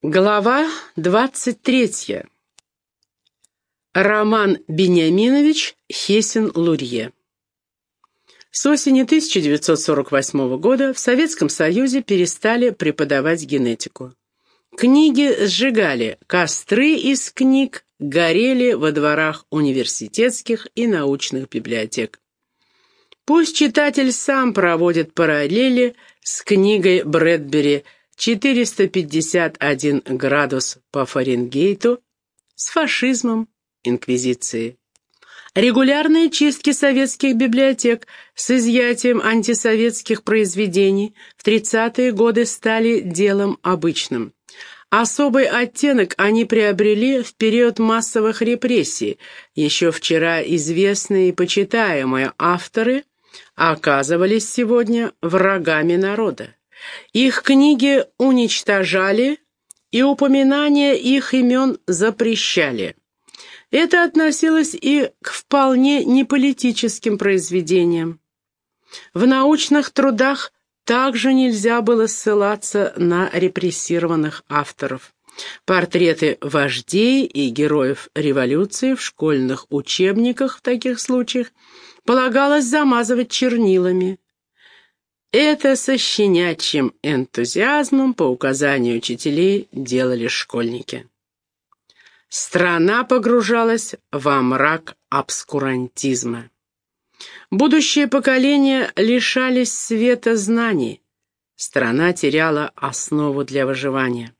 Глава двадцать третья. Роман Бениаминович Хесин-Лурье. С осени 1948 года в Советском Союзе перестали преподавать генетику. Книги сжигали, костры из книг горели во дворах университетских и научных библиотек. Пусть читатель сам проводит параллели с книгой Брэдбери «Связь» 451 градус по Фаренгейту с фашизмом инквизиции. Регулярные чистки советских библиотек с изъятием антисоветских произведений в 30-е годы стали делом обычным. Особый оттенок они приобрели в период массовых репрессий. Еще вчера известные и почитаемые авторы оказывались сегодня врагами народа. Их книги уничтожали, и упоминание их имен запрещали. Это относилось и к вполне неполитическим произведениям. В научных трудах также нельзя было ссылаться на репрессированных авторов. Портреты вождей и героев революции в школьных учебниках в таких случаях полагалось замазывать чернилами. Это со щенячьим энтузиазмом по указанию учителей делали школьники. Страна погружалась во мрак обскурантизма. Будущее поколение лишались света знаний. Страна теряла основу для выживания.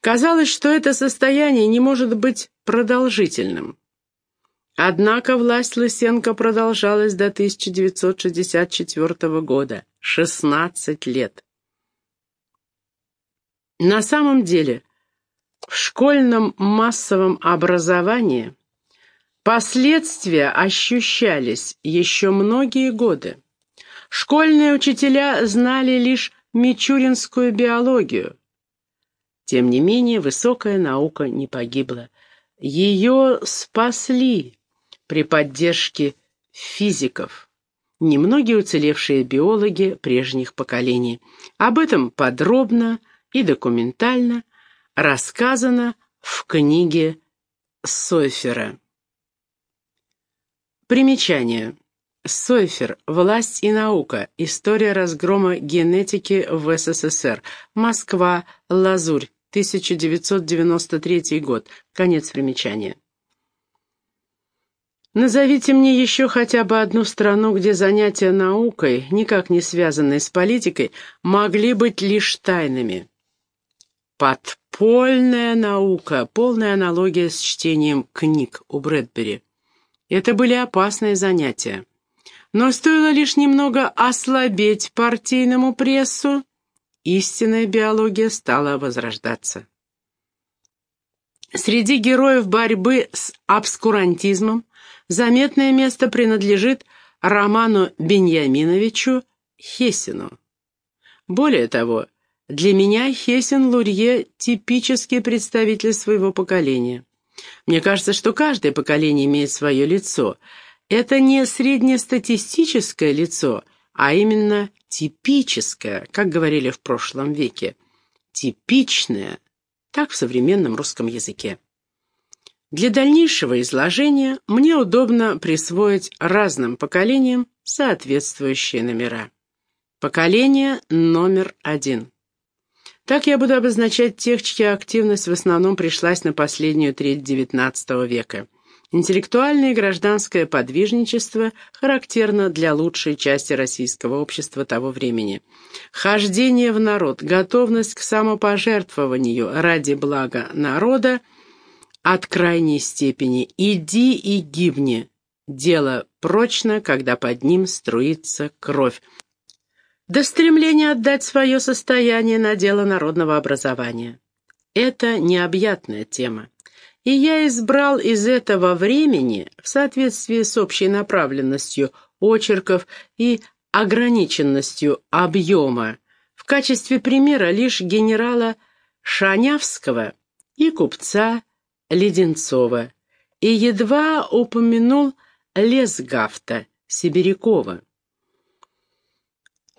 Казалось, что это состояние не может быть продолжительным. Однако власть Лысенко продолжалась до 1964 года, 16 лет. На самом деле, в школьном массовом образовании последствия ощущались еще многие годы. Школьные учителя знали лишь мичуринскую биологию. Тем не менее, высокая наука не погибла. Ее спасли при поддержке физиков, немногие уцелевшие биологи прежних поколений. Об этом подробно и документально рассказано в книге Сойфера. Примечание. Сойфер. Власть и наука. История разгрома генетики в СССР. Москва. Лазурь. 1993 год. Конец примечания. Назовите мне еще хотя бы одну страну, где занятия наукой, никак не связанные с политикой, могли быть лишь тайными. Подпольная наука, полная аналогия с чтением книг у Брэдбери. Это были опасные занятия. Но стоило лишь немного ослабеть партийному прессу, истинная биология стала возрождаться. Среди героев борьбы с обскурантизмом заметное место принадлежит Роману Беньяминовичу Хесину. Более того, для меня Хесин Лурье – типический представитель своего поколения. Мне кажется, что каждое поколение имеет свое лицо. Это не среднестатистическое лицо, а именно типическое, как говорили в прошлом веке. Типичное, так в современном русском языке. Для дальнейшего изложения мне удобно присвоить разным поколениям соответствующие номера. Поколение номер один. Так я буду обозначать тех, чья активность в основном пришлась на последнюю треть XIX века. Интеллектуальное и гражданское подвижничество характерно для лучшей части российского общества того времени. Хождение в народ, готовность к самопожертвованию ради блага народа от крайней степени «иди и гибни». Дело прочно, когда под ним струится кровь. До стремления отдать свое состояние на дело народного образования. Это необъятная тема и я избрал из этого времени, в соответствии с общей направленностью очерков и ограниченностью объема, в качестве примера лишь генерала Шанявского и купца Леденцова, и едва упомянул Лесгафта Сибирякова.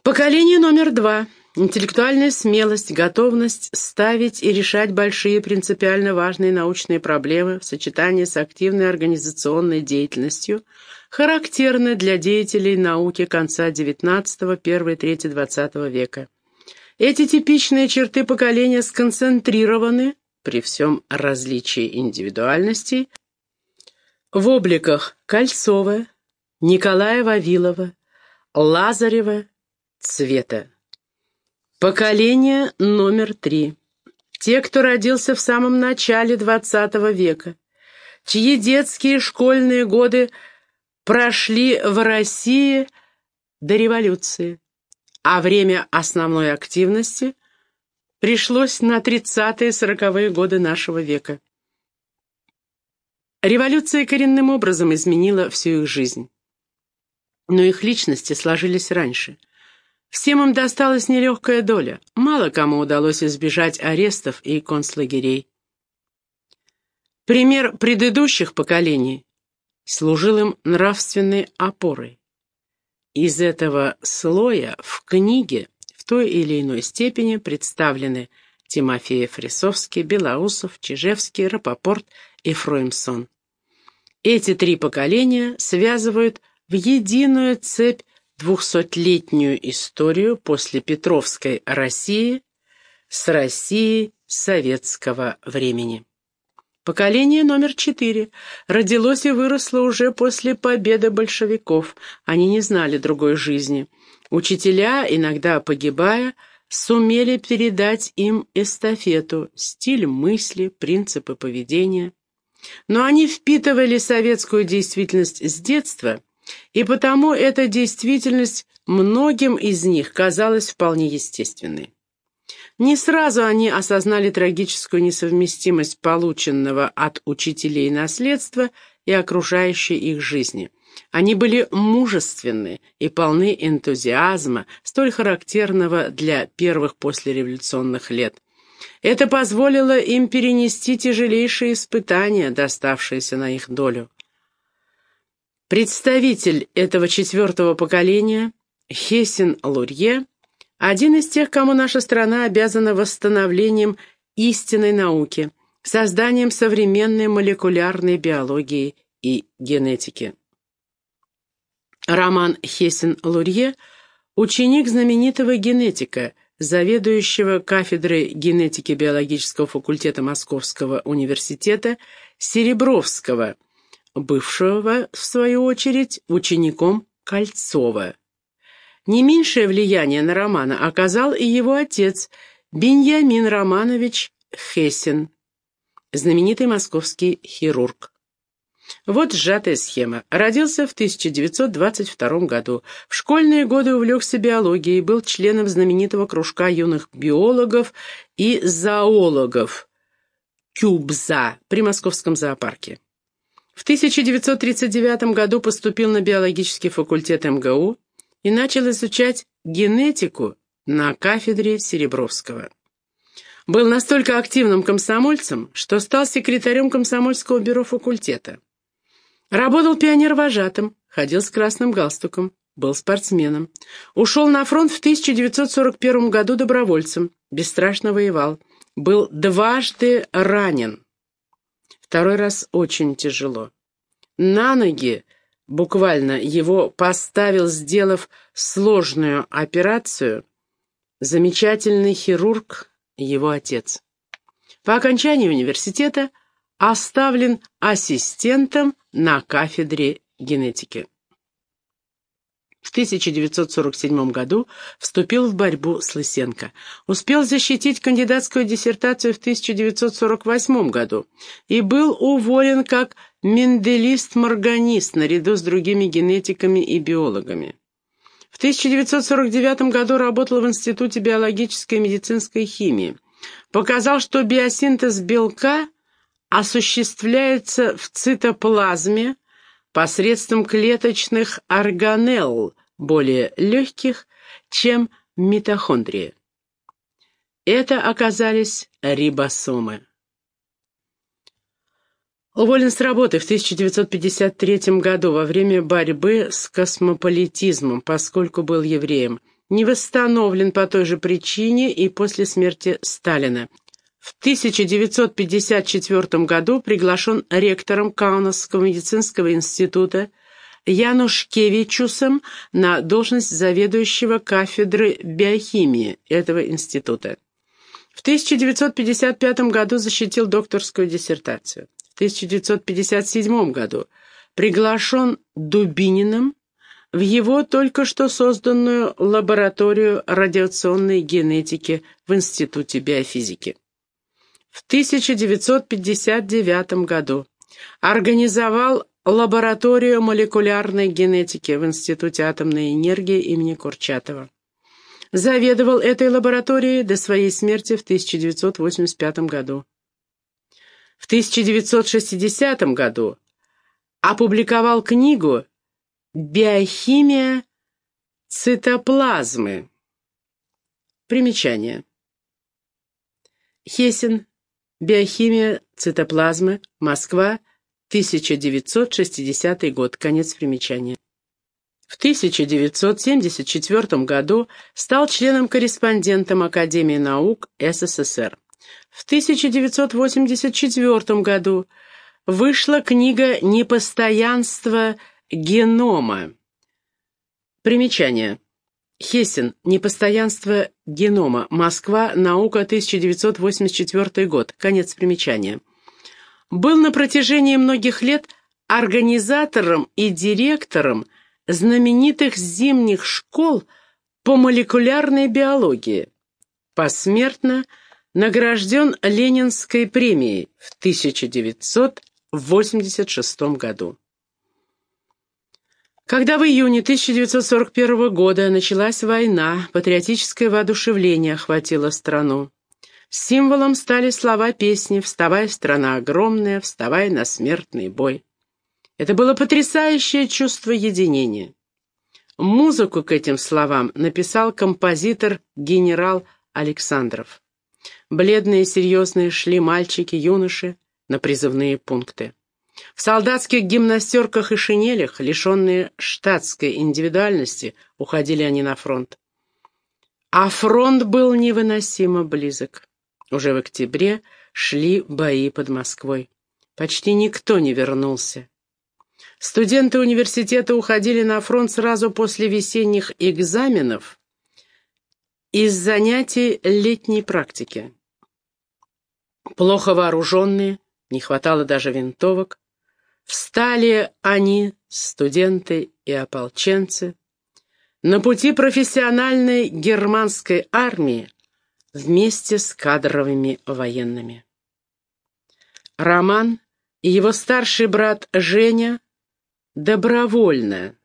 Поколение номер два. Интеллектуальная смелость, готовность ставить и решать большие принципиально важные научные проблемы в сочетании с активной организационной деятельностью характерны для деятелей науки конца XIX, первой трети XX века. Эти типичные черты поколения сконцентрированы, при всем различии индивидуальностей, в обликах Кольцова, Николая Вавилова, Лазарева, Цвета. Поколение номер три. Те, кто родился в самом начале XX века, чьи детские школьные годы прошли в России до революции, а время основной активности пришлось на 30-40-е годы нашего века. Революция коренным образом изменила всю их жизнь. Но их личности сложились раньше – Всем им досталась нелегкая доля. Мало кому удалось избежать арестов и концлагерей. Пример предыдущих поколений служил им нравственной опорой. Из этого слоя в книге той или иной степени представлены Тимофеев Рисовский, Белоусов, Чижевский, Рапопорт и Фроймсон. Эти три поколения связывают в единую цепь двухсотлетнюю историю после Петровской России с Россией советского времени. Поколение номер четыре родилось и выросло уже после победы большевиков. Они не знали другой жизни. Учителя, иногда погибая, сумели передать им эстафету, стиль мысли, принципы поведения. Но они впитывали советскую действительность с детства – и потому эта действительность многим из них казалась вполне естественной. Не сразу они осознали трагическую несовместимость полученного от учителей наследства и окружающей их жизни. Они были мужественны и полны энтузиазма, столь характерного для первых послереволюционных лет. Это позволило им перенести тяжелейшие испытания, доставшиеся на их долю. Представитель этого четвертого поколения, Хесин Лурье, один из тех, кому наша страна обязана восстановлением истинной науки, созданием современной молекулярной биологии и генетики. Роман Хесин-Лурье – ученик знаменитого генетика, заведующего кафедрой генетики биологического факультета Московского университета Серебровского – бывшего, в свою очередь, учеником Кольцова. Не меньшее влияние на Романа оказал и его отец Беньямин Романович Хессен, знаменитый московский хирург. Вот сжатая схема. Родился в 1922 году. В школьные годы увлекся биологией, был членом знаменитого кружка юных биологов и зоологов «Кюбза» при Московском зоопарке. В 1939 году поступил на биологический факультет МГУ и начал изучать генетику на кафедре Серебровского. Был настолько активным комсомольцем, что стал секретарем комсомольского бюро факультета. Работал пионер-вожатым, ходил с красным галстуком, был спортсменом. Ушел на фронт в 1941 году добровольцем, бесстрашно воевал. Был дважды ранен. Второй раз очень тяжело. На ноги, буквально, его поставил, сделав сложную операцию, замечательный хирург, его отец. По окончании университета оставлен ассистентом на кафедре генетики. В 1947 году вступил в борьбу с Лысенко. Успел защитить кандидатскую диссертацию в 1948 году и был уволен как менделист-морганист наряду с другими генетиками и биологами. В 1949 году работал в Институте биологической и медицинской химии. Показал, что биосинтез белка осуществляется в цитоплазме посредством клеточных органелл, более легких, чем митохондрии. Это оказались рибосомы. Уволен с работы в 1953 году во время борьбы с космополитизмом, поскольку был евреем. не восстановлен по той же причине и после смерти Сталина. В 1954 году приглашен ректором Каунасского медицинского института Янушкевичусом на должность заведующего кафедры биохимии этого института. В 1955 году защитил докторскую диссертацию. В 1957 году приглашен Дубининым в его только что созданную лабораторию радиационной генетики в Институте биофизики. В 1959 году организовал лабораторию молекулярной генетики в Институте атомной энергии имени Курчатова. Заведовал этой лабораторией до своей смерти в 1985 году. В 1960 году опубликовал книгу «Биохимия цитоплазмы». Примечание. Хесин. Биохимия цитоплазмы. Москва. 1960 год. Конец примечания. В 1974 году стал членом-корреспондентом Академии наук СССР. В 1984 году вышла книга «Непостоянство генома». Примечание. Хессен. «Непостоянство генома. Москва. Наука. 1984 год». Конец примечания. Был на протяжении многих лет организатором и директором знаменитых зимних школ по молекулярной биологии. Посмертно награжден Ленинской премией в 1986 году. Когда в июне 1941 года началась война, патриотическое воодушевление охватило страну. Символом стали слова песни «Вставай, страна огромная, вставай на смертный бой». Это было потрясающее чувство единения. Музыку к этим словам написал композитор генерал Александров. Бледные и серьезные шли мальчики, юноши на призывные пункты. В солдатских гимнастерках и шинелях, лишенные штатской индивидуальности, уходили они на фронт. А фронт был невыносимо близок. Уже в октябре шли бои под Москвой. Почти никто не вернулся. Студенты университета уходили на фронт сразу после весенних экзаменов из занятий летней практики. Плохо вооруженные, не хватало даже винтовок, Встали они, студенты и ополченцы, на пути профессиональной германской армии вместе с кадровыми военными. Роман и его старший брат Женя добровольно,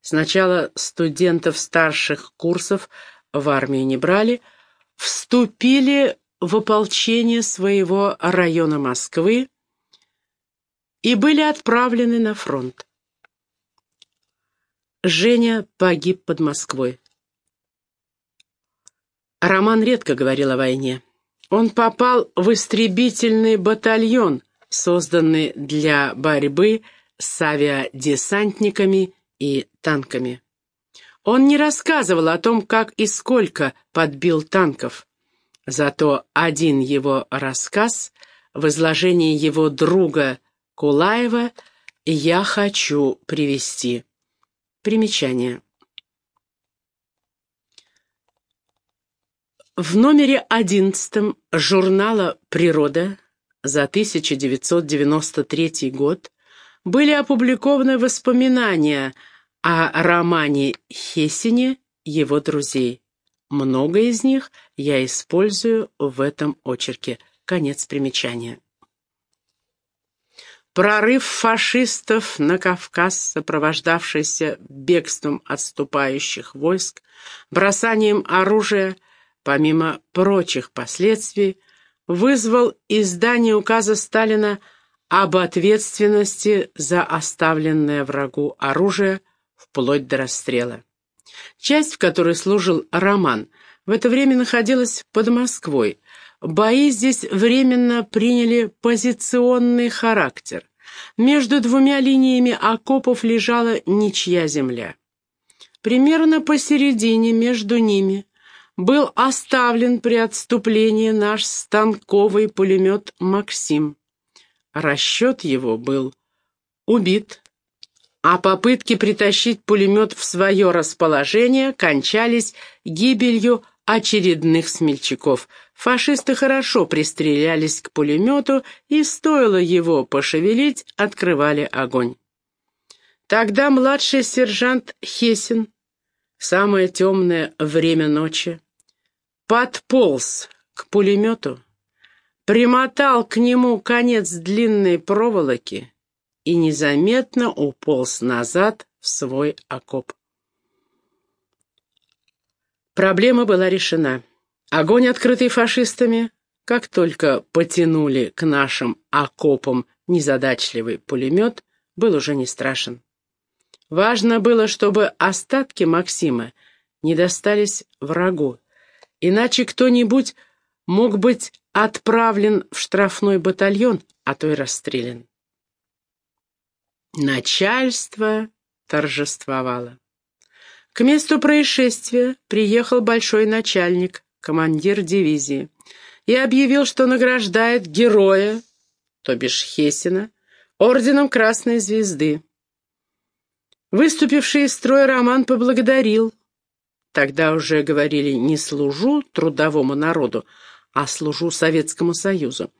сначала студентов старших курсов в армию не брали, вступили в ополчение своего района Москвы и были отправлены на фронт. Женя погиб под Москвой. Роман редко говорил о войне. Он попал в истребительный батальон, созданный для борьбы с авиадесантниками и танками. Он не рассказывал о том, как и сколько подбил танков. Зато один его рассказ в изложении его друга Кулаева я хочу привести. Примечание. В номере 11 журнала «Природа» за 1993 год были опубликованы воспоминания о романе Хессине «Его друзей». Много из них я использую в этом очерке. Конец примечания. Прорыв фашистов на Кавказ, сопровождавшийся бегством отступающих войск, бросанием оружия, помимо прочих последствий, вызвал издание указа Сталина об ответственности за оставленное врагу оружие вплоть до расстрела. Часть, в которой служил Роман, в это время находилась под Москвой, Бои здесь временно приняли позиционный характер. Между двумя линиями окопов лежала ничья земля. примерно посередине между ними был оставлен при отступлении наш станковый пулемет «Максим». Расчет его был убит, а попытки притащить пулемет в свое расположение кончались гибелью очередных смельчаков. Фашисты хорошо пристрелялись к пулемету, и стоило его пошевелить, открывали огонь. Тогда младший сержант Хесин, самое темное время ночи, подполз к пулемету, примотал к нему конец длинной проволоки и незаметно уполз назад в свой окоп. Проблема была решена. Огонь, открытый фашистами, как только потянули к нашим окопам незадачливый пулемет, был уже не страшен. Важно было, чтобы остатки Максима не достались врагу, иначе кто-нибудь мог быть отправлен в штрафной батальон, а то и расстрелян. Начальство торжествовало. К месту происшествия приехал большой начальник, командир дивизии, и объявил, что награждает героя, то бишь Хесина, орденом Красной Звезды. Выступивший из строя Роман поблагодарил. Тогда уже говорили «не служу трудовому народу», а служу Советскому Союзу.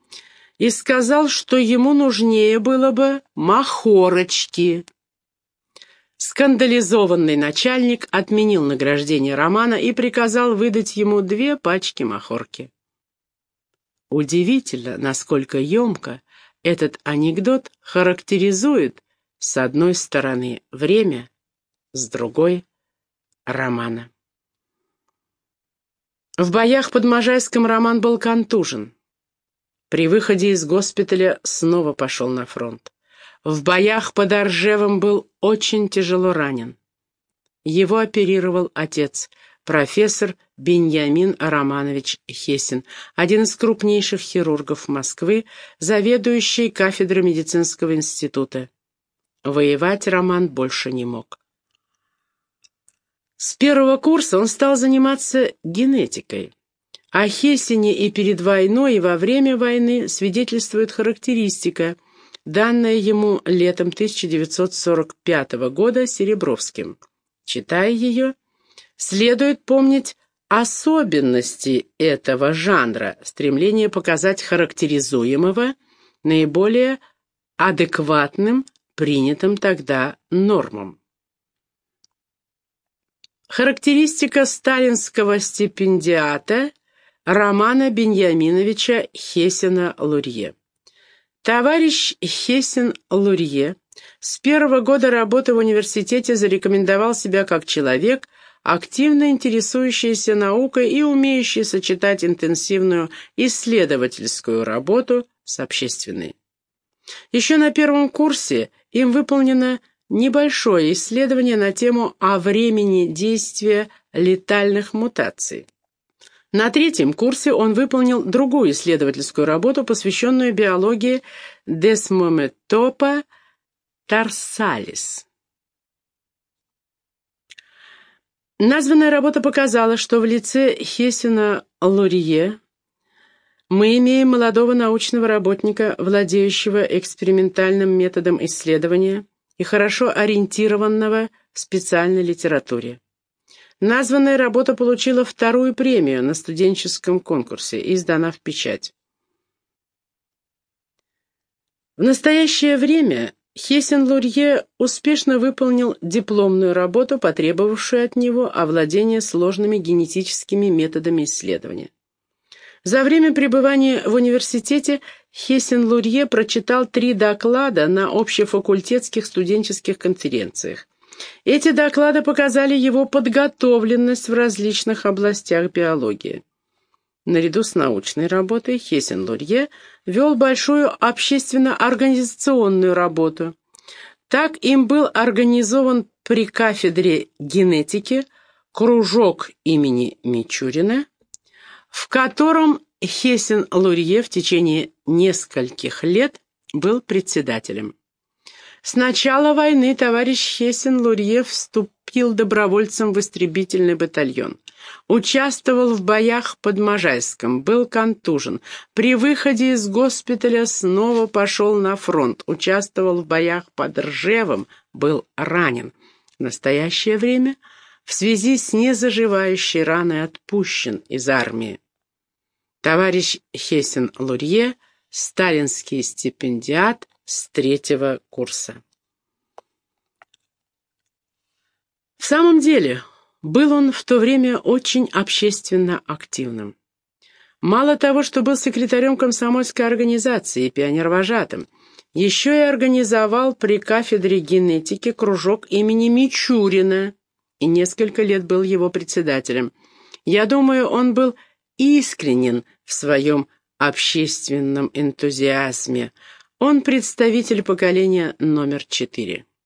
И сказал, что ему нужнее было бы махорочки. Скандализованный начальник отменил награждение Романа и приказал выдать ему две пачки махорки. Удивительно, насколько емко этот анекдот характеризует с одной стороны время, с другой — Романа. В боях под Можайском Роман был контужен. При выходе из госпиталя снова пошел на фронт. В боях под Оржевом был очень тяжело ранен. Его оперировал отец, профессор Беньямин Романович Хесин, один из крупнейших хирургов Москвы, заведующий кафедрой медицинского института. Воевать Роман больше не мог. С первого курса он стал заниматься генетикой. О Хессине и перед войной, и во время войны свидетельствует характеристика – данное ему летом 1945 года Серебровским. Читая ее, следует помнить особенности этого жанра, стремление показать характеризуемого наиболее адекватным принятым тогда нормам. Характеристика сталинского стипендиата Романа Беньяминовича Хесина-Лурье. Товарищ Хессен-Лурье с первого года работы в университете зарекомендовал себя как человек, активно интересующийся наукой и умеющий сочетать интенсивную исследовательскую работу с общественной. Еще на первом курсе им выполнено небольшое исследование на тему о времени действия летальных мутаций. На третьем курсе он выполнил другую исследовательскую работу, посвященную биологии десмометопа тарсалис. Названная работа показала, что в лице Хессена Лурье мы имеем молодого научного работника, владеющего экспериментальным методом исследования и хорошо ориентированного в специальной литературе. Названная работа получила вторую премию на студенческом конкурсе и издана в печать. В настоящее время Хессен-Лурье успешно выполнил дипломную работу, потребовавшую от него овладения сложными генетическими методами исследования. За время пребывания в университете Хессен-Лурье прочитал три доклада на общефакультетских студенческих конференциях. Эти доклады показали его подготовленность в различных областях биологии. Наряду с научной работой Хессен-Лурье вел большую общественно-организационную работу. Так им был организован при кафедре генетики кружок имени Мичурина, в котором Хессен-Лурье в течение нескольких лет был председателем. С начала войны товарищ Хессен-Лурье вступил добровольцем в истребительный батальон. Участвовал в боях под Можайском, был контужен. При выходе из госпиталя снова пошел на фронт, участвовал в боях под Ржевом, был ранен. В настоящее время в связи с незаживающей раной отпущен из армии. Товарищ Хессен-Лурье, сталинский стипендиат с третьего курса. В самом деле, был он в то время очень общественно активным. Мало того, что был секретарем комсомольской организации и пионервожатым, еще и организовал при кафедре генетики кружок имени Мичурина и несколько лет был его председателем. Я думаю, он был искренен в своем общественном энтузиазме. Он представитель поколения номер четыре.